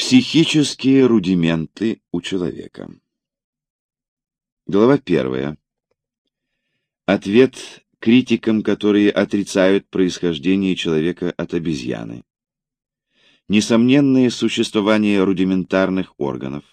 Психические рудименты у человека. Глава первая. Ответ критикам, которые отрицают происхождение человека от обезьяны. Несомненное существование рудиментарных органов.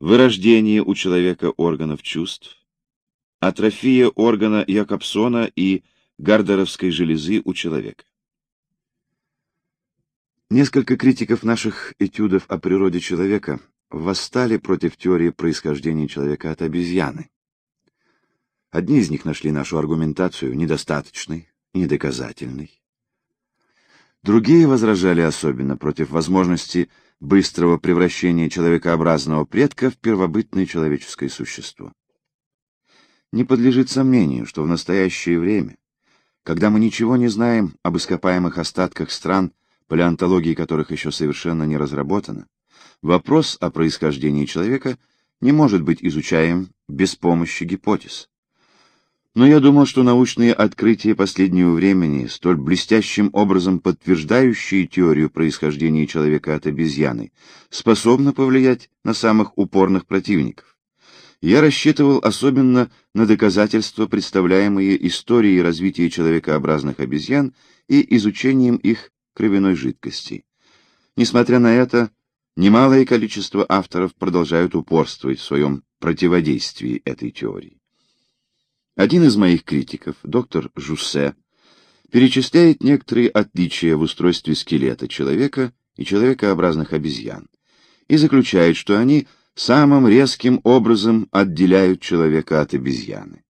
Вырождение у человека органов чувств. Атрофия органа Якобсона и Гардеровской железы у человека. Несколько критиков наших этюдов о природе человека восстали против теории происхождения человека от обезьяны. Одни из них нашли нашу аргументацию недостаточной недоказательной. Другие возражали особенно против возможности быстрого превращения человекообразного предка в первобытное человеческое существо. Не подлежит сомнению, что в настоящее время, когда мы ничего не знаем об ископаемых остатках стран, палеонтологии которых еще совершенно не разработана, вопрос о происхождении человека не может быть изучаем без помощи гипотез. Но я думал, что научные открытия последнего времени, столь блестящим образом подтверждающие теорию происхождения человека от обезьяны, способны повлиять на самых упорных противников. Я рассчитывал особенно на доказательства, представляемые историей развития человекообразных обезьян и изучением их кровяной жидкости. Несмотря на это, немалое количество авторов продолжают упорствовать в своем противодействии этой теории. Один из моих критиков, доктор Жуссе, перечисляет некоторые отличия в устройстве скелета человека и человекообразных обезьян и заключает, что они самым резким образом отделяют человека от обезьяны.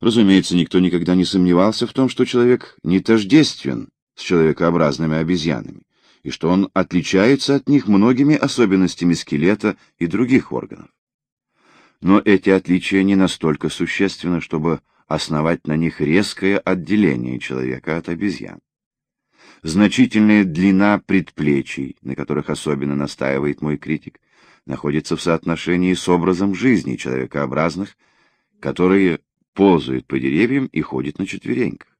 Разумеется, никто никогда не сомневался в том, что человек не тождествен с человекообразными обезьянами, и что он отличается от них многими особенностями скелета и других органов. Но эти отличия не настолько существенны, чтобы основать на них резкое отделение человека от обезьян. Значительная длина предплечий, на которых особенно настаивает мой критик, находится в соотношении с образом жизни человекообразных, которые ползают по деревьям и ходят на четвереньках.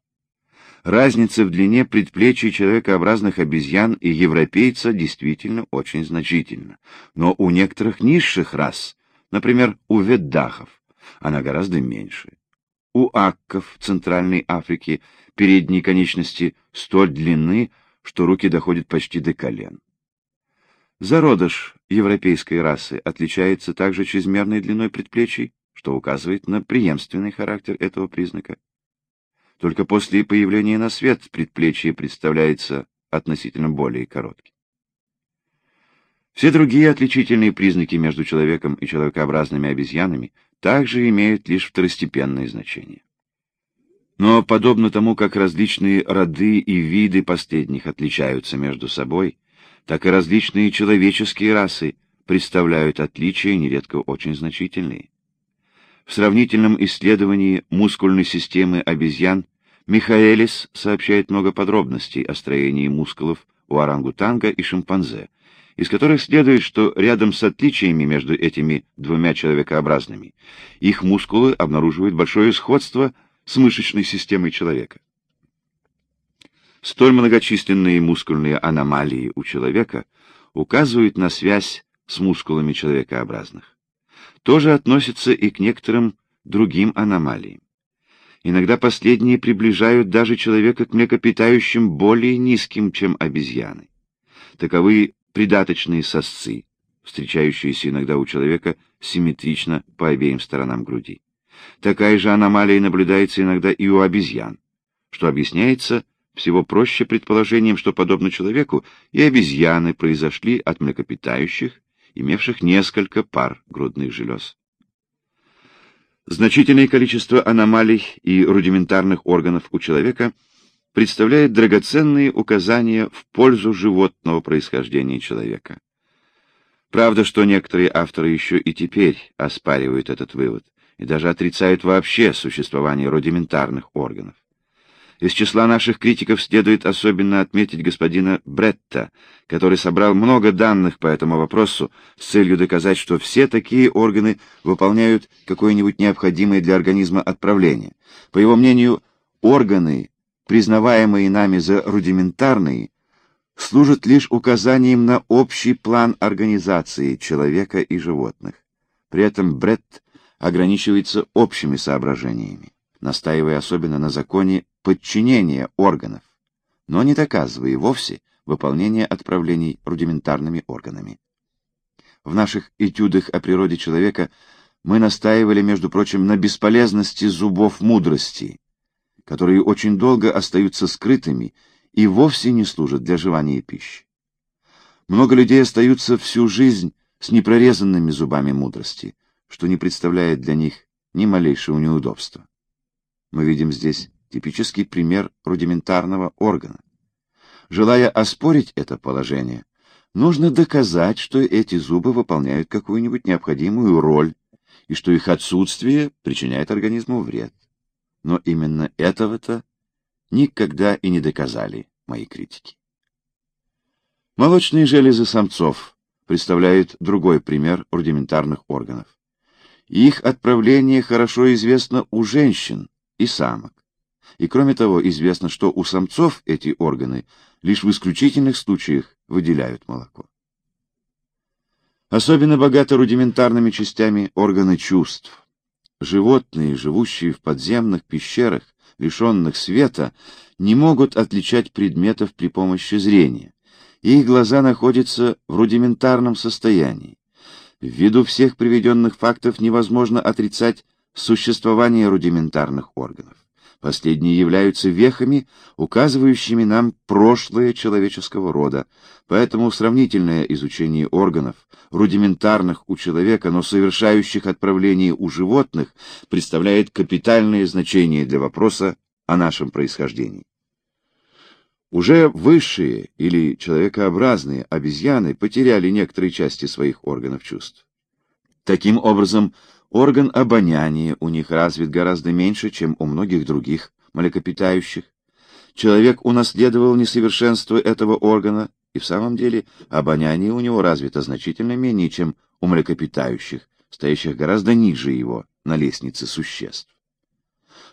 Разница в длине предплечий человекообразных обезьян и европейца действительно очень значительна. Но у некоторых низших рас, например, у веддахов, она гораздо меньше. У акков Центральной Африке передние конечности столь длинны, что руки доходят почти до колен. Зародыш европейской расы отличается также чрезмерной длиной предплечий, что указывает на преемственный характер этого признака. Только после появления на свет предплечье представляется относительно более коротким. Все другие отличительные признаки между человеком и человекообразными обезьянами также имеют лишь второстепенное значение. Но подобно тому, как различные роды и виды последних отличаются между собой, так и различные человеческие расы представляют отличия нередко очень значительные. В сравнительном исследовании мускульной системы обезьян Михаэлис сообщает много подробностей о строении мускулов у орангутанга и шимпанзе, из которых следует, что рядом с отличиями между этими двумя человекообразными, их мускулы обнаруживают большое сходство с мышечной системой человека. Столь многочисленные мускульные аномалии у человека указывают на связь с мускулами человекообразных. То же относится и к некоторым другим аномалиям. Иногда последние приближают даже человека к млекопитающим более низким, чем обезьяны. Таковы придаточные сосцы, встречающиеся иногда у человека симметрично по обеим сторонам груди. Такая же аномалия наблюдается иногда и у обезьян, что объясняется всего проще предположением, что, подобно человеку, и обезьяны произошли от млекопитающих, имевших несколько пар грудных желез. Значительное количество аномалий и рудиментарных органов у человека представляет драгоценные указания в пользу животного происхождения человека. Правда, что некоторые авторы еще и теперь оспаривают этот вывод и даже отрицают вообще существование рудиментарных органов. Из числа наших критиков следует особенно отметить господина Бретта, который собрал много данных по этому вопросу с целью доказать, что все такие органы выполняют какое-нибудь необходимое для организма отправление. По его мнению, органы, признаваемые нами за рудиментарные, служат лишь указанием на общий план организации человека и животных. При этом Бретт ограничивается общими соображениями, настаивая особенно на законе подчинения органов, но не доказывая вовсе выполнение отправлений рудиментарными органами. В наших этюдах о природе человека мы настаивали, между прочим, на бесполезности зубов мудрости, которые очень долго остаются скрытыми и вовсе не служат для жевания пищи. Много людей остаются всю жизнь с непрорезанными зубами мудрости, что не представляет для них ни малейшего неудобства. Мы видим здесь типический пример рудиментарного органа. Желая оспорить это положение, нужно доказать, что эти зубы выполняют какую-нибудь необходимую роль и что их отсутствие причиняет организму вред. Но именно этого-то никогда и не доказали мои критики. Молочные железы самцов представляют другой пример рудиментарных органов. Их отправление хорошо известно у женщин и самок. И кроме того, известно, что у самцов эти органы лишь в исключительных случаях выделяют молоко. Особенно богаты рудиментарными частями органы чувств. Животные, живущие в подземных пещерах, лишенных света, не могут отличать предметов при помощи зрения. Их глаза находятся в рудиментарном состоянии. Ввиду всех приведенных фактов невозможно отрицать существование рудиментарных органов. Последние являются вехами, указывающими нам прошлое человеческого рода, поэтому сравнительное изучение органов, рудиментарных у человека, но совершающих отправление у животных, представляет капитальное значение для вопроса о нашем происхождении. Уже высшие или человекообразные обезьяны потеряли некоторые части своих органов чувств. Таким образом, Орган обоняния у них развит гораздо меньше, чем у многих других млекопитающих. Человек унаследовал несовершенство этого органа, и в самом деле обоняние у него развито значительно менее, чем у млекопитающих, стоящих гораздо ниже его на лестнице существ.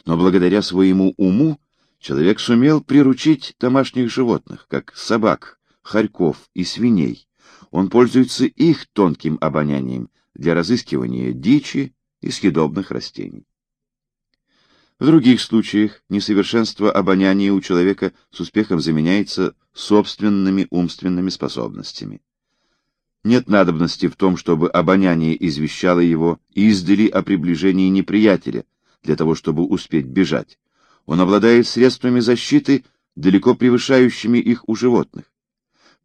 Но благодаря своему уму человек сумел приручить домашних животных, как собак, хорьков и свиней. Он пользуется их тонким обонянием для разыскивания дичи и съедобных растений. В других случаях несовершенство обоняния у человека с успехом заменяется собственными умственными способностями. Нет надобности в том, чтобы обоняние извещало его издали о приближении неприятеля, для того, чтобы успеть бежать. Он обладает средствами защиты, далеко превышающими их у животных.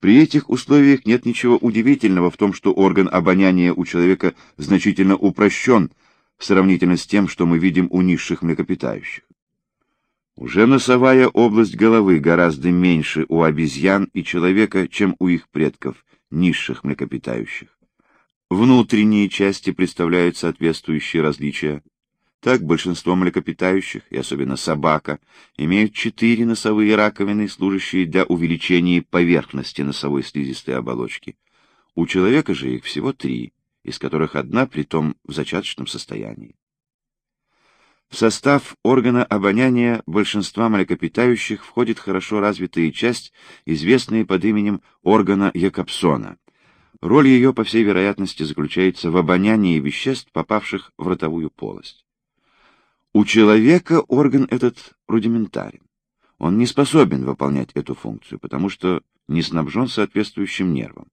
При этих условиях нет ничего удивительного в том, что орган обоняния у человека значительно упрощен сравнительно с тем, что мы видим у низших млекопитающих. Уже носовая область головы гораздо меньше у обезьян и человека, чем у их предков, низших млекопитающих. Внутренние части представляют соответствующие различия. Так большинство млекопитающих, и особенно собака, имеют четыре носовые раковины, служащие для увеличения поверхности носовой слизистой оболочки. У человека же их всего три, из которых одна притом в зачаточном состоянии. В состав органа обоняния большинства млекопитающих входит хорошо развитая часть, известная под именем органа Якобсона. Роль ее, по всей вероятности, заключается в обонянии веществ, попавших в ротовую полость. У человека орган этот рудиментарен. Он не способен выполнять эту функцию, потому что не снабжен соответствующим нервом.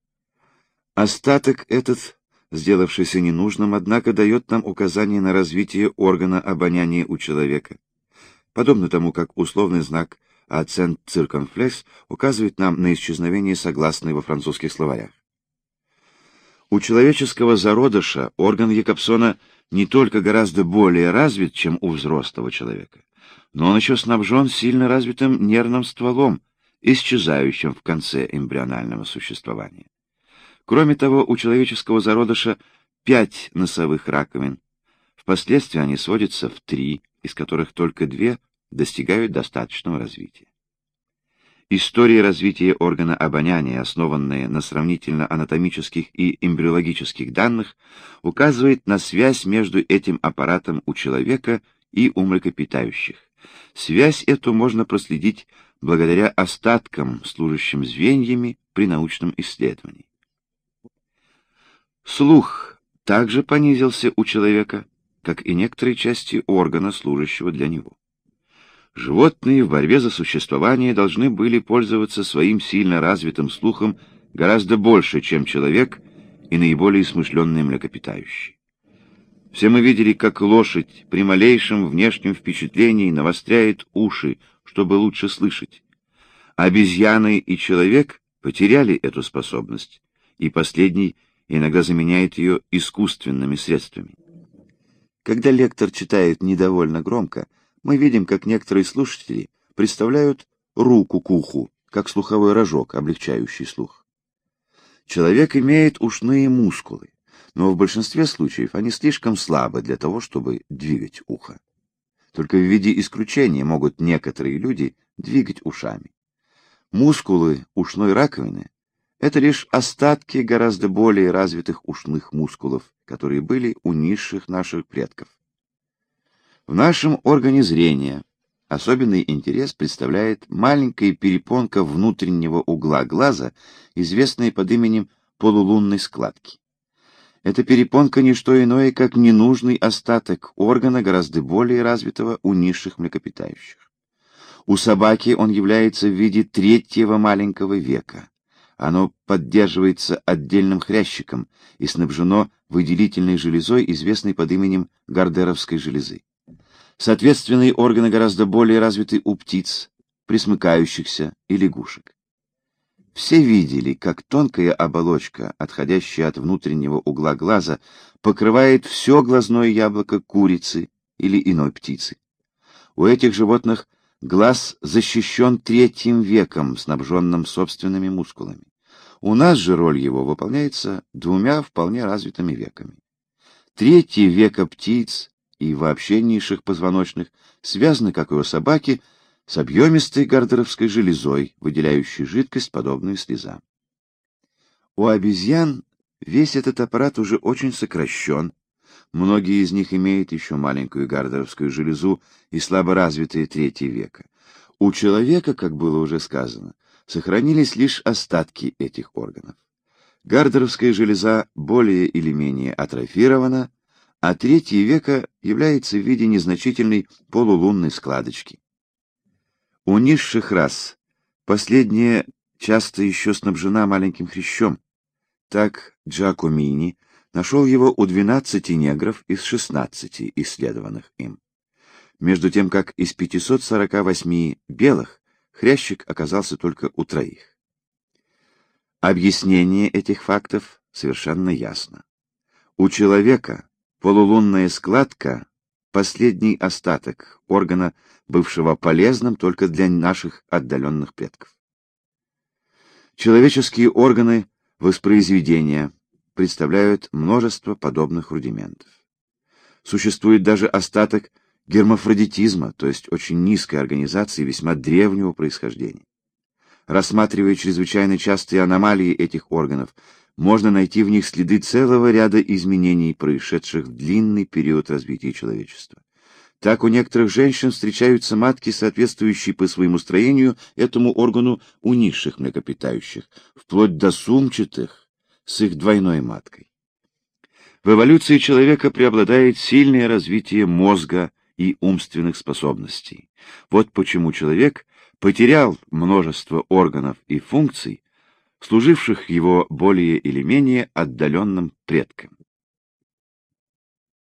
Остаток этот, сделавшийся ненужным, однако дает нам указание на развитие органа обоняния у человека, подобно тому, как условный знак «accent circumflex» указывает нам на исчезновение согласной во французских словарях. У человеческого зародыша орган Якобсона – не только гораздо более развит, чем у взрослого человека, но он еще снабжен сильно развитым нервным стволом, исчезающим в конце эмбрионального существования. Кроме того, у человеческого зародыша пять носовых раковин. Впоследствии они сводятся в три, из которых только две достигают достаточного развития. История развития органа обоняния, основанная на сравнительно-анатомических и эмбриологических данных, указывает на связь между этим аппаратом у человека и у млекопитающих. Связь эту можно проследить благодаря остаткам, служащим звеньями при научном исследовании. Слух также понизился у человека, как и некоторые части органа, служащего для него. Животные в борьбе за существование должны были пользоваться своим сильно развитым слухом гораздо больше, чем человек и наиболее смышленные млекопитающие. Все мы видели, как лошадь при малейшем внешнем впечатлении навостряет уши, чтобы лучше слышать. Обезьяны и человек потеряли эту способность, и последний иногда заменяет ее искусственными средствами. Когда лектор читает недовольно громко, мы видим, как некоторые слушатели представляют руку к уху, как слуховой рожок, облегчающий слух. Человек имеет ушные мускулы, но в большинстве случаев они слишком слабы для того, чтобы двигать ухо. Только в виде исключения могут некоторые люди двигать ушами. Мускулы ушной раковины — это лишь остатки гораздо более развитых ушных мускулов, которые были у низших наших предков. В нашем органе зрения особенный интерес представляет маленькая перепонка внутреннего угла глаза, известная под именем полулунной складки. Эта перепонка не что иное, как ненужный остаток органа, гораздо более развитого у низших млекопитающих. У собаки он является в виде третьего маленького века. Оно поддерживается отдельным хрящиком и снабжено выделительной железой, известной под именем Гардеровской железы. Соответственные органы гораздо более развиты у птиц, присмыкающихся и лягушек. Все видели, как тонкая оболочка, отходящая от внутреннего угла глаза, покрывает все глазное яблоко курицы или иной птицы. У этих животных глаз защищен третьим веком, снабженным собственными мускулами. У нас же роль его выполняется двумя вполне развитыми веками. Третье веко птиц и вообще низших позвоночных связаны, как и у собаки, с объемистой гардеровской железой, выделяющей жидкость, подобную слезам. У обезьян весь этот аппарат уже очень сокращен, многие из них имеют еще маленькую гардеровскую железу и слабо развитые третье века. У человека, как было уже сказано, сохранились лишь остатки этих органов. Гардеровская железа более или менее атрофирована, а третье века является в виде незначительной полулунной складочки. У низших рас последняя часто еще снабжена маленьким хрящом. Так Джакомини нашел его у 12 негров из 16 исследованных им. Между тем, как из 548 белых хрящик оказался только у троих. Объяснение этих фактов совершенно ясно. У человека Полулунная складка — последний остаток органа, бывшего полезным только для наших отдаленных предков. Человеческие органы воспроизведения представляют множество подобных рудиментов. Существует даже остаток гермафродитизма, то есть очень низкой организации весьма древнего происхождения. Рассматривая чрезвычайно частые аномалии этих органов, можно найти в них следы целого ряда изменений, происшедших в длинный период развития человечества. Так у некоторых женщин встречаются матки, соответствующие по своему строению этому органу у низших млекопитающих, вплоть до сумчатых с их двойной маткой. В эволюции человека преобладает сильное развитие мозга и умственных способностей. Вот почему человек потерял множество органов и функций, служивших его более или менее отдаленным предкам.